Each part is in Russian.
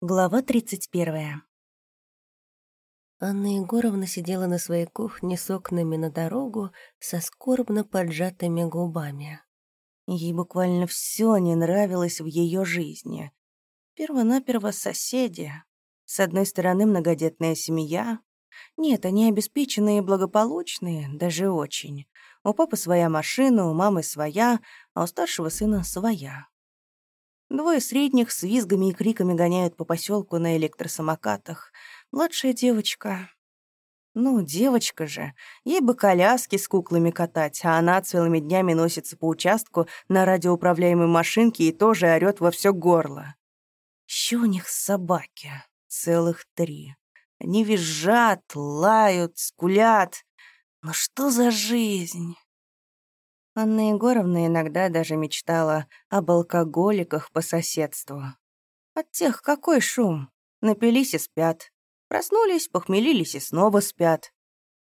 Глава 31. Анна Егоровна сидела на своей кухне с окнами на дорогу со скорбно поджатыми губами. Ей буквально все не нравилось в ее жизни. Первонаперво соседи. С одной стороны, многодетная семья. Нет, они обеспеченные и благополучные, даже очень. У папы своя машина, у мамы своя, а у старшего сына своя. Двое средних с визгами и криками гоняют по поселку на электросамокатах. Младшая девочка... Ну, девочка же. Ей бы коляски с куклами катать, а она целыми днями носится по участку на радиоуправляемой машинке и тоже орёт во все горло. Еще у них собаки. Целых три. Они визжат, лают, скулят. Ну что за жизнь? Анна Егоровна иногда даже мечтала об алкоголиках по соседству. От тех какой шум? Напились и спят. Проснулись, похмелились и снова спят.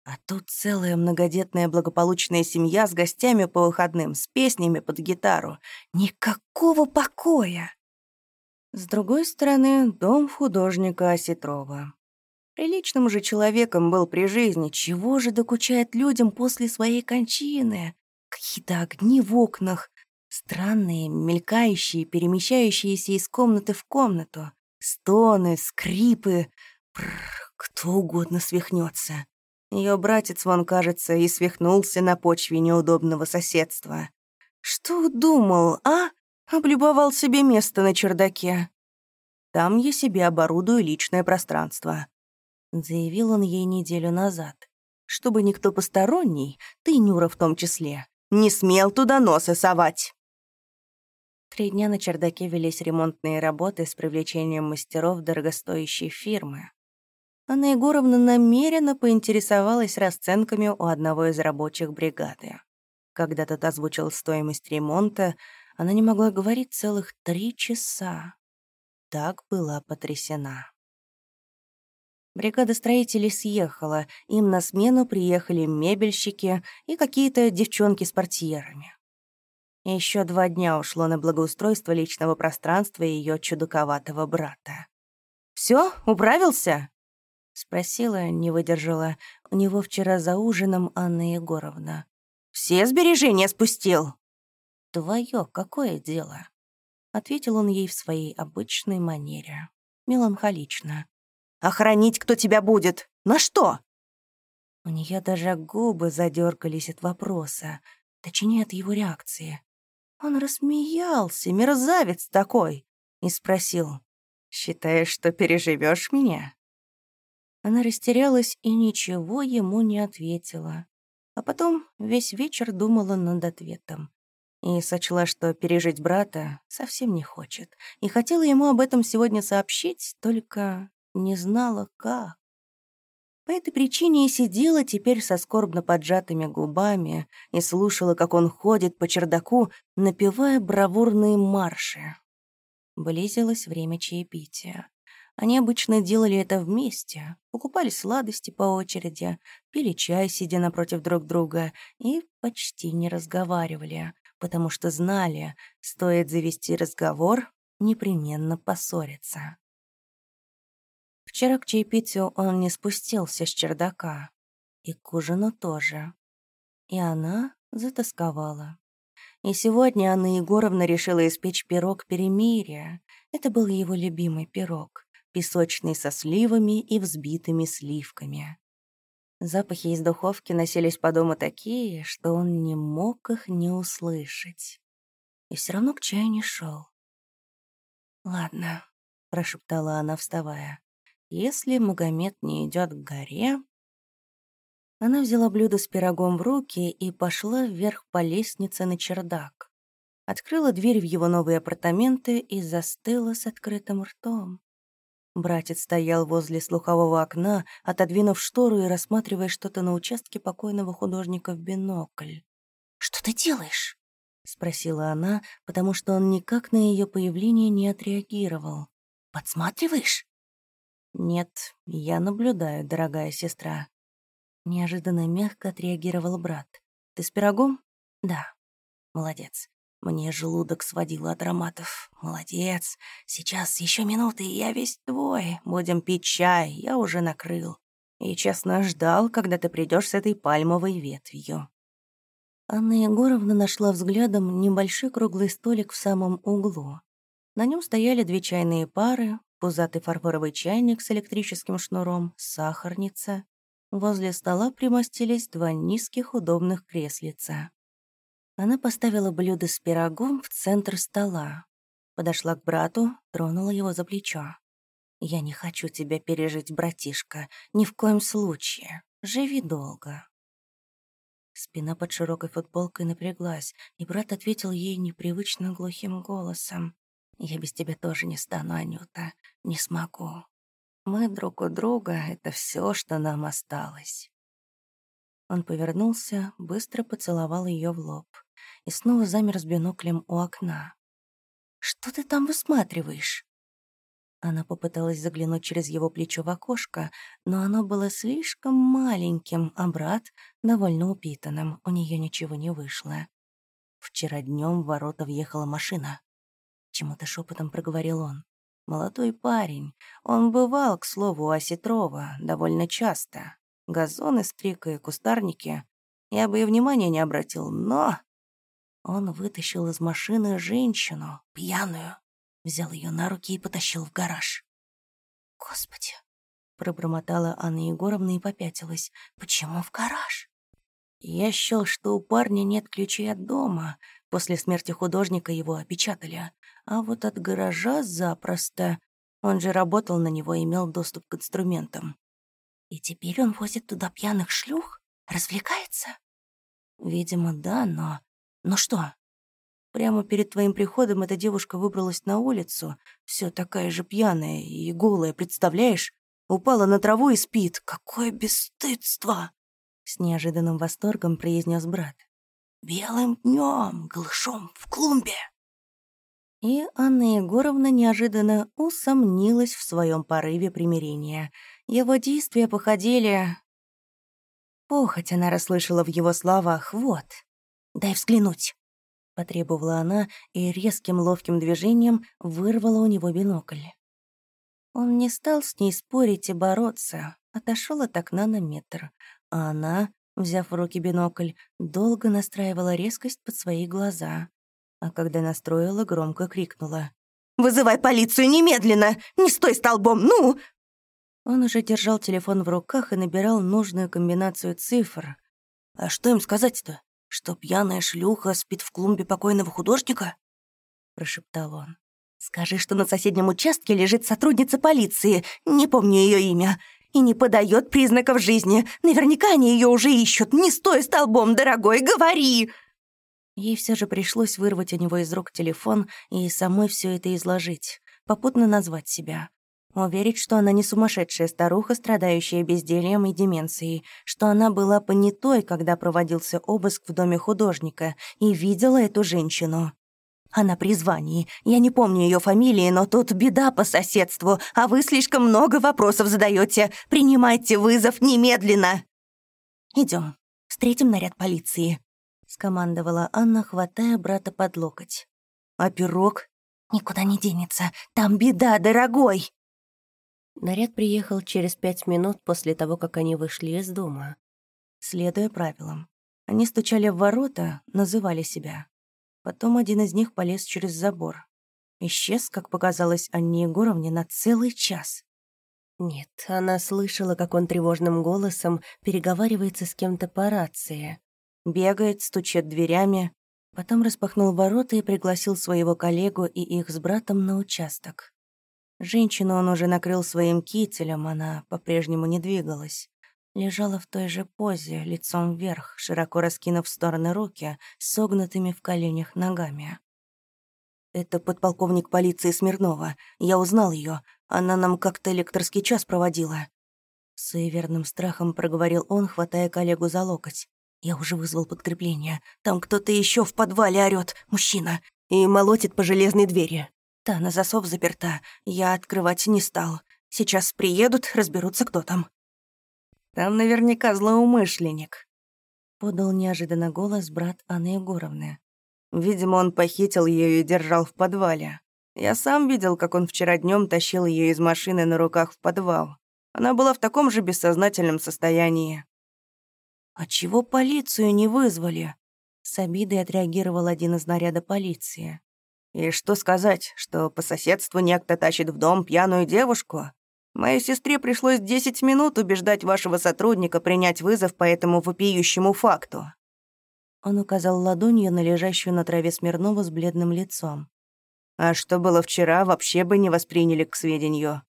А тут целая многодетная благополучная семья с гостями по выходным, с песнями под гитару. Никакого покоя! С другой стороны, дом художника Осетрова. Приличным же человеком был при жизни. Чего же докучает людям после своей кончины? Какие-то огни в окнах, странные, мелькающие, перемещающиеся из комнаты в комнату. Стоны, скрипы. Прррр, кто угодно свихнется. Ее братец, вон, кажется, и свихнулся на почве неудобного соседства. Что думал, а? Облюбовал себе место на чердаке. Там я себе оборудую личное пространство. Заявил он ей неделю назад. Чтобы никто посторонний, ты, Нюра в том числе, не смел туда носа совать. Три дня на чердаке велись ремонтные работы с привлечением мастеров дорогостоящей фирмы. Анна Егоровна намеренно поинтересовалась расценками у одного из рабочих бригады. Когда тот озвучил стоимость ремонта, она не могла говорить целых три часа. Так была потрясена. Бригада строителей съехала, им на смену приехали мебельщики и какие-то девчонки с портьерами. Еще два дня ушло на благоустройство личного пространства ее чудаковатого брата. Все, управился?» — спросила, не выдержала. У него вчера за ужином Анна Егоровна. «Все сбережения спустил?» «Твое какое дело?» — ответил он ей в своей обычной манере, меланхолично. Охранить кто тебя будет? На что?» У нее даже губы задергались от вопроса, точнее от его реакции. Он рассмеялся, мерзавец такой, и спросил, «Считаешь, что переживешь меня?» Она растерялась и ничего ему не ответила. А потом весь вечер думала над ответом. И сочла, что пережить брата совсем не хочет. И хотела ему об этом сегодня сообщить, только не знала, как. По этой причине и сидела теперь со скорбно поджатыми губами и слушала, как он ходит по чердаку, напевая бравурные марши. Близилось время чаепития. Они обычно делали это вместе, покупали сладости по очереди, пили чай, сидя напротив друг друга, и почти не разговаривали, потому что знали, стоит завести разговор, непременно поссориться. Вчера к чаепитию он не спустился с чердака. И к ужину тоже. И она затасковала. И сегодня Анна Егоровна решила испечь пирог перемирия. Это был его любимый пирог, песочный со сливами и взбитыми сливками. Запахи из духовки носились по дому такие, что он не мог их не услышать. И все равно к чаю не шел. «Ладно», — прошептала она, вставая. Если Магомед не идет к горе... Она взяла блюдо с пирогом в руки и пошла вверх по лестнице на чердак. Открыла дверь в его новые апартаменты и застыла с открытым ртом. Братец стоял возле слухового окна, отодвинув штору и рассматривая что-то на участке покойного художника в бинокль. «Что ты делаешь?» — спросила она, потому что он никак на ее появление не отреагировал. «Подсматриваешь?» «Нет, я наблюдаю, дорогая сестра». Неожиданно мягко отреагировал брат. «Ты с пирогом?» «Да». «Молодец. Мне желудок сводило от ароматов. Молодец. Сейчас еще минуты, и я весь твой. Будем пить чай, я уже накрыл. И честно ждал, когда ты придешь с этой пальмовой ветвью. Анна Егоровна нашла взглядом небольшой круглый столик в самом углу. На нем стояли две чайные пары, пузатый фарфоровый чайник с электрическим шнуром, сахарница. Возле стола примостились два низких удобных креслица. Она поставила блюдо с пирогом в центр стола. Подошла к брату, тронула его за плечо. «Я не хочу тебя пережить, братишка, ни в коем случае. Живи долго». Спина под широкой футболкой напряглась, и брат ответил ей непривычно глухим голосом. «Я без тебя тоже не стану, Анюта. Не смогу. Мы друг у друга — это все, что нам осталось». Он повернулся, быстро поцеловал ее в лоб и снова замер с биноклем у окна. «Что ты там высматриваешь?» Она попыталась заглянуть через его плечо в окошко, но оно было слишком маленьким, а брат — довольно упитанным, у нее ничего не вышло. Вчера днем в ворота въехала машина. Чему-то шепотом проговорил он. Молодой парень. Он бывал, к слову, у Осетрова довольно часто. Газоны, стрика и кустарники. Я бы и внимания не обратил, но... Он вытащил из машины женщину, пьяную, взял ее на руки и потащил в гараж. «Господи!» — пробормотала Анна Егоровна и попятилась. «Почему в гараж?» Я счел, что у парня нет ключей от дома. После смерти художника его опечатали. А вот от гаража запросто. Он же работал на него и имел доступ к инструментам. И теперь он возит туда пьяных шлюх? Развлекается? Видимо, да, но «Ну что?» Прямо перед твоим приходом эта девушка выбралась на улицу, все такая же пьяная и голая, представляешь? Упала на траву и спит. Какое бесстыдство!» С неожиданным восторгом произнес брат. «Белым днем, голышом, в клумбе!» И Анна Егоровна неожиданно усомнилась в своем порыве примирения. Его действия походили... Похоть она расслышала в его словах «вот». «Дай взглянуть», — потребовала она и резким ловким движением вырвала у него бинокль. Он не стал с ней спорить и бороться, отошел от окна на метр, а она, взяв в руки бинокль, долго настраивала резкость под свои глаза, а когда настроила, громко крикнула. «Вызывай полицию немедленно! Не стой столбом, ну!» Он уже держал телефон в руках и набирал нужную комбинацию цифр. «А что им сказать-то?» что пьяная шлюха спит в клумбе покойного художника?» — прошептал он. «Скажи, что на соседнем участке лежит сотрудница полиции, не помню ее имя, и не подает признаков жизни. Наверняка они ее уже ищут. Не стой столбом, дорогой, говори!» Ей все же пришлось вырвать у него из рук телефон и самой все это изложить, попутно назвать себя. Уверить, что она не сумасшедшая старуха, страдающая бездельем и деменцией, что она была понятой, когда проводился обыск в доме художника, и видела эту женщину. Она при звании. Я не помню ее фамилии, но тут беда по соседству, а вы слишком много вопросов задаете. Принимайте вызов немедленно. Идем, встретим наряд полиции, скомандовала Анна, хватая брата под локоть. А пирог? Никуда не денется. Там беда, дорогой. Наряд приехал через пять минут после того, как они вышли из дома. Следуя правилам. Они стучали в ворота, называли себя. Потом один из них полез через забор. Исчез, как показалось Анне Егоровне, на целый час. Нет, она слышала, как он тревожным голосом переговаривается с кем-то по рации. Бегает, стучит дверями. Потом распахнул ворота и пригласил своего коллегу и их с братом на участок. Женщину он уже накрыл своим кителем, она по-прежнему не двигалась. Лежала в той же позе, лицом вверх, широко раскинув в стороны руки, согнутыми в коленях ногами. «Это подполковник полиции Смирнова. Я узнал ее. Она нам как-то лекторский час проводила». С суеверным страхом проговорил он, хватая коллегу за локоть. «Я уже вызвал подкрепление. Там кто-то еще в подвале орёт, мужчина, и молотит по железной двери. Та на засов заперта. Я открывать не стал. Сейчас приедут, разберутся, кто там. Там наверняка злоумышленник. Подал неожиданно голос брат Анны Егоровны. Видимо, он похитил ее и держал в подвале. Я сам видел, как он вчера днем тащил ее из машины на руках в подвал. Она была в таком же бессознательном состоянии. «А чего полицию не вызвали?» С обидой отреагировал один из наряда полиции. «И что сказать, что по соседству некто тащит в дом пьяную девушку? Моей сестре пришлось 10 минут убеждать вашего сотрудника принять вызов по этому вопиющему факту». Он указал ладонью на лежащую на траве Смирнова с бледным лицом. «А что было вчера, вообще бы не восприняли к сведению».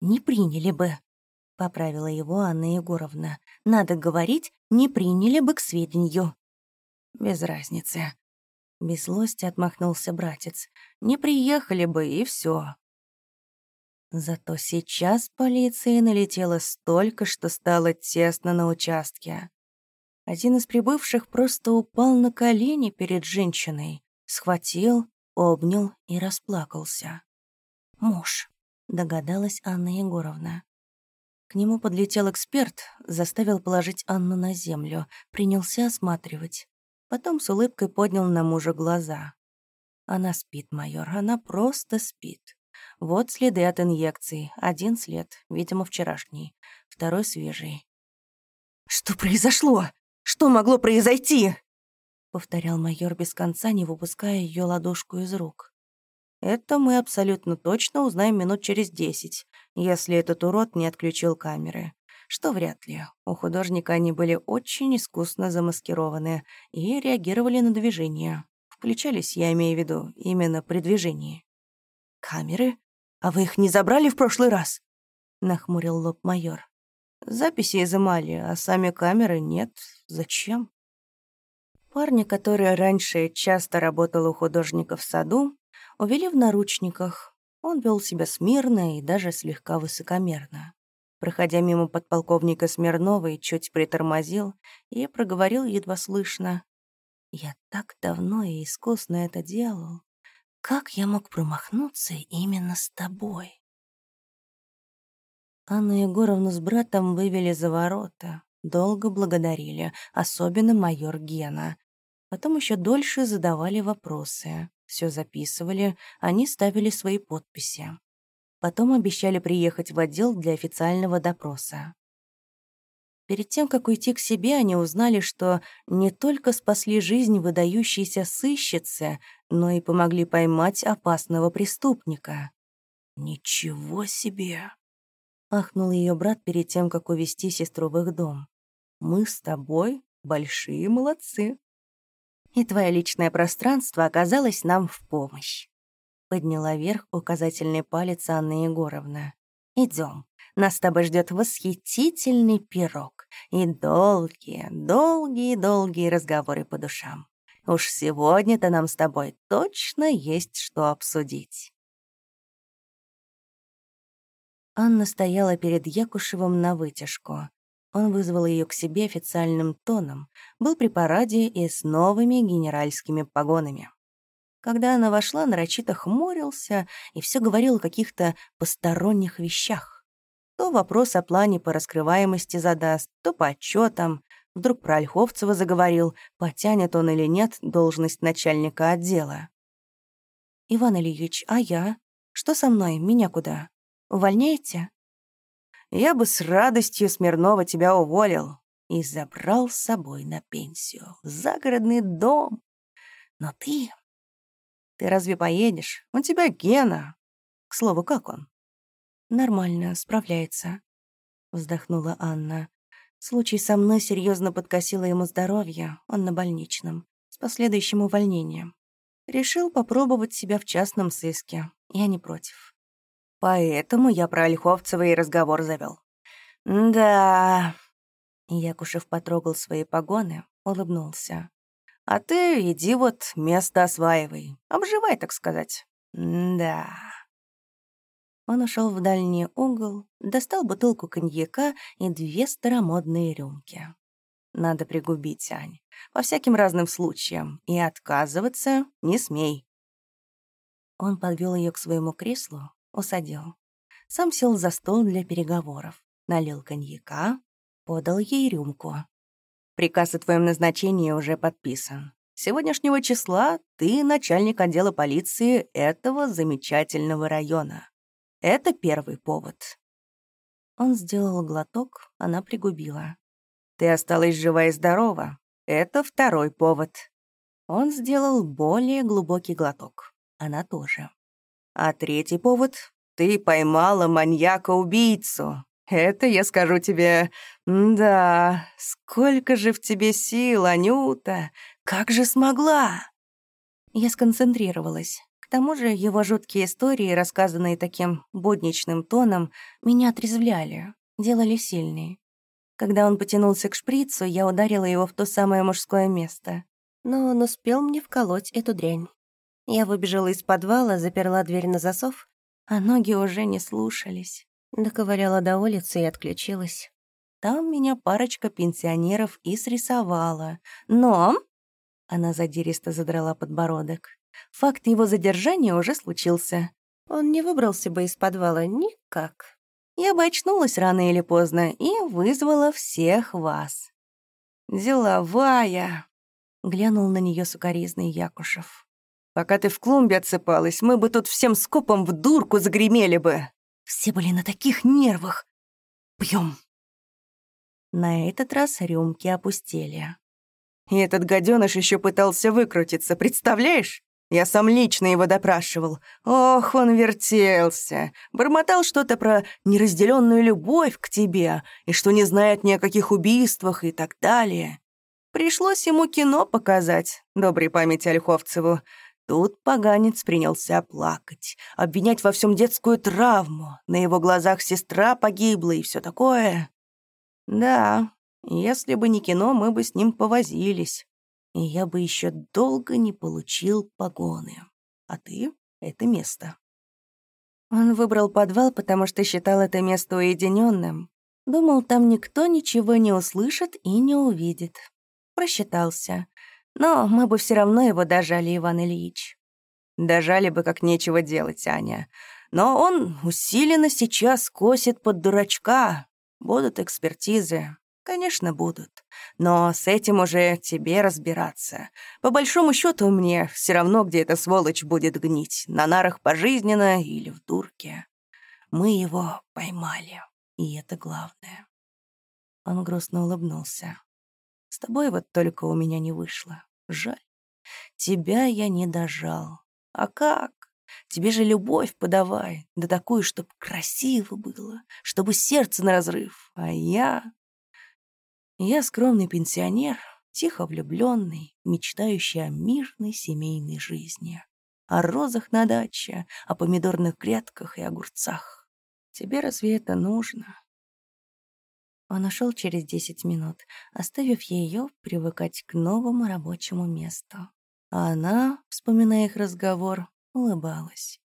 «Не приняли бы», — поправила его Анна Егоровна. «Надо говорить, не приняли бы к сведению». «Без разницы». Без злости отмахнулся братец. «Не приехали бы, и все. Зато сейчас полиции налетело столько, что стало тесно на участке. Один из прибывших просто упал на колени перед женщиной, схватил, обнял и расплакался. «Муж», — догадалась Анна Егоровна. К нему подлетел эксперт, заставил положить Анну на землю, принялся осматривать. Потом с улыбкой поднял на мужа глаза. «Она спит, майор, она просто спит». Вот следы от инъекций. Один след, видимо, вчерашний. Второй свежий. «Что произошло? Что могло произойти?» Повторял майор без конца, не выпуская ее ладошку из рук. «Это мы абсолютно точно узнаем минут через десять, если этот урод не отключил камеры. Что вряд ли. У художника они были очень искусно замаскированы и реагировали на движение. Включались, я имею в виду, именно при движении. «Камеры? А вы их не забрали в прошлый раз?» — нахмурил лоб майор. «Записи изымали, а сами камеры нет. Зачем?» Парня, который раньше часто работал у художника в саду, увели в наручниках. Он вел себя смирно и даже слегка высокомерно. Проходя мимо подполковника Смирновой, чуть притормозил и проговорил едва слышно. «Я так давно и искусно это делал. Как я мог промахнуться именно с тобой? Анну Егоровну с братом вывели за ворота. Долго благодарили, особенно майор Гена. Потом еще дольше задавали вопросы. Все записывали, они ставили свои подписи. Потом обещали приехать в отдел для официального допроса. Перед тем, как уйти к себе, они узнали, что не только спасли жизнь выдающейся сыщицы, но и помогли поймать опасного преступника. «Ничего себе!» — ахнул ее брат перед тем, как увести сестру в их дом. «Мы с тобой большие молодцы. И твое личное пространство оказалось нам в помощь». Подняла вверх указательный палец Анна Егоровна. Идем. Нас с тобой ждет восхитительный пирог и долгие, долгие, долгие разговоры по душам. Уж сегодня-то нам с тобой точно есть что обсудить. Анна стояла перед Якушевым на вытяжку. Он вызвал ее к себе официальным тоном, был при параде и с новыми генеральскими погонами. Когда она вошла, нарочито хмурился и все говорил о каких-то посторонних вещах. То вопрос о плане по раскрываемости задаст, то по отчетам. Вдруг про Ольховцева заговорил, потянет он или нет должность начальника отдела. «Иван Ильич, а я? Что со мной? Меня куда? Увольняете?» «Я бы с радостью Смирнова тебя уволил и забрал с собой на пенсию загородный дом. Но ты... Ты разве поедешь? У тебя Гена. К слову, как он?» «Нормально, справляется», — вздохнула Анна. Случай со мной серьезно подкосило ему здоровье, он на больничном, с последующим увольнением. Решил попробовать себя в частном сыске. Я не против. Поэтому я про Ольховцева и разговор завел. «Да...» Якушев потрогал свои погоны, улыбнулся. «А ты иди вот место осваивай. Обживай, так сказать. да...» Он ушел в дальний угол, достал бутылку коньяка и две старомодные рюмки. Надо пригубить, Ань, по всяким разным случаям, и отказываться не смей. Он подвел ее к своему креслу, усадил. Сам сел за стол для переговоров, налил коньяка, подал ей рюмку. «Приказ о твоем назначении уже подписан. сегодняшнего числа ты начальник отдела полиции этого замечательного района. Это первый повод». Он сделал глоток, она пригубила. «Ты осталась жива и здорова. Это второй повод». Он сделал более глубокий глоток. Она тоже. «А третий повод — ты поймала маньяка-убийцу. Это, я скажу тебе, да, сколько же в тебе сил, Анюта, как же смогла?» Я сконцентрировалась. К тому же его жуткие истории, рассказанные таким будничным тоном, меня отрезвляли, делали сильнее. Когда он потянулся к шприцу, я ударила его в то самое мужское место. Но он успел мне вколоть эту дрянь. Я выбежала из подвала, заперла дверь на засов, а ноги уже не слушались. Доковыряла до улицы и отключилась. Там меня парочка пенсионеров и срисовала. Но... Она задиристо задрала подбородок. Факт его задержания уже случился. Он не выбрался бы из подвала никак. Я бы очнулась рано или поздно и вызвала всех вас. «Деловая!» — глянул на нее сукоризный Якушев. «Пока ты в клумбе отсыпалась, мы бы тут всем скопом в дурку загремели бы!» Все были на таких нервах. Пьем. На этот раз рюмки опустели. И этот гаденыш еще пытался выкрутиться, представляешь? Я сам лично его допрашивал. Ох, он вертелся. Бормотал что-то про неразделенную любовь к тебе и что не знает ни о каких убийствах и так далее. Пришлось ему кино показать, доброй памяти Ольховцеву. Тут поганец принялся плакать, обвинять во всем детскую травму. На его глазах сестра погибла и все такое. Да, если бы не кино, мы бы с ним повозились. И я бы еще долго не получил погоны. А ты — это место. Он выбрал подвал, потому что считал это место уединенным. Думал, там никто ничего не услышит и не увидит. Просчитался. Но мы бы все равно его дожали, Иван Ильич. Дожали бы, как нечего делать, Аня. Но он усиленно сейчас косит под дурачка. Будут экспертизы. Конечно, будут. Но с этим уже тебе разбираться. По большому счету мне все равно, где эта сволочь будет гнить. На нарах пожизненно или в дурке. Мы его поймали. И это главное. Он грустно улыбнулся. С тобой вот только у меня не вышло. Жаль. Тебя я не дожал. А как? Тебе же любовь подавай, да такую, чтоб красиво было, чтобы сердце на разрыв. А я... Я скромный пенсионер, тихо влюбленный, мечтающий о мирной семейной жизни. О розах на даче, о помидорных грядках и огурцах. Тебе разве это нужно? Он ушел через десять минут, оставив ее привыкать к новому рабочему месту. А она, вспоминая их разговор, улыбалась.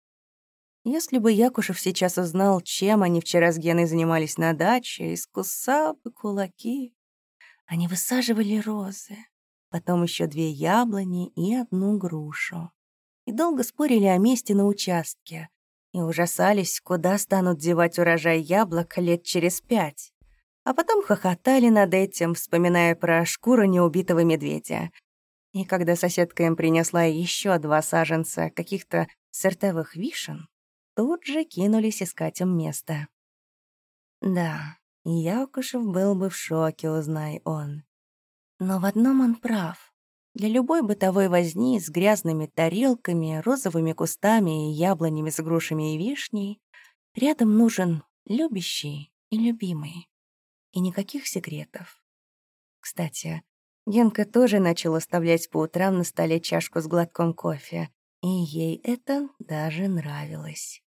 Если бы Якушев сейчас узнал, чем они вчера с Геной занимались на даче, искусал бы кулаки. Они высаживали розы, потом еще две яблони и одну грушу. И долго спорили о месте на участке, и ужасались, куда станут девать урожай яблок лет через пять. А потом хохотали над этим, вспоминая про шкуру неубитого медведя. И когда соседка им принесла еще два саженца каких-то сертевых вишен, тут же кинулись искать им место. Да, Якушев был бы в шоке, узнай он. Но в одном он прав. Для любой бытовой возни с грязными тарелками, розовыми кустами и яблонями с грушами и вишней рядом нужен любящий и любимый и никаких секретов. Кстати, Генка тоже начал оставлять по утрам на столе чашку с глотком кофе, и ей это даже нравилось.